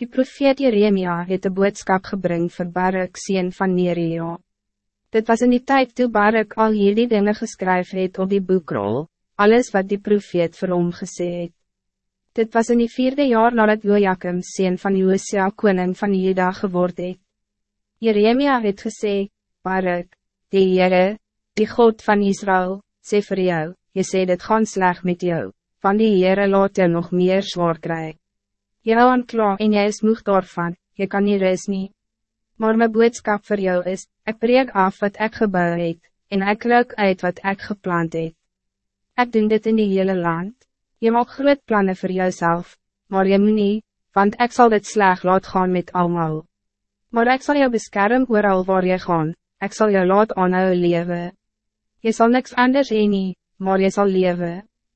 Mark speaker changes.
Speaker 1: Die profeet Jeremia het de boodskap gebring vir Barak sien van Neria. Dit was in die tijd toe Barak al hierdie dinge geskryf het op die boekrol, alles wat die profeet vir hom gesê het. Dit was in die vierde jaar nadat Joachim sien van Josia koning van Juda geword het. Jeremia het gesê, Barak, die Heere, die God van Israël, sê vir jou, je sê dit gaan sleg met jou, van die Heere laat jou nog meer zwaar krijgen. Jy hou aan kla en jy is moeg daarvan, jy kan nie ris nie. Maar mijn boodskap voor jou is, ik breek af wat ik gebouw het, en ik luk uit wat ik geplant het. Ik doen dit in die hele land. Je mag groot plannen voor jouzelf, maar je moet niet, want ik zal dit sleg laat gaan met allemaal. Maar ik zal jou beschermen al waar je gaan, ik zal jou laat aanhou leven. Je zal niks anders heen nie, maar je zal leven.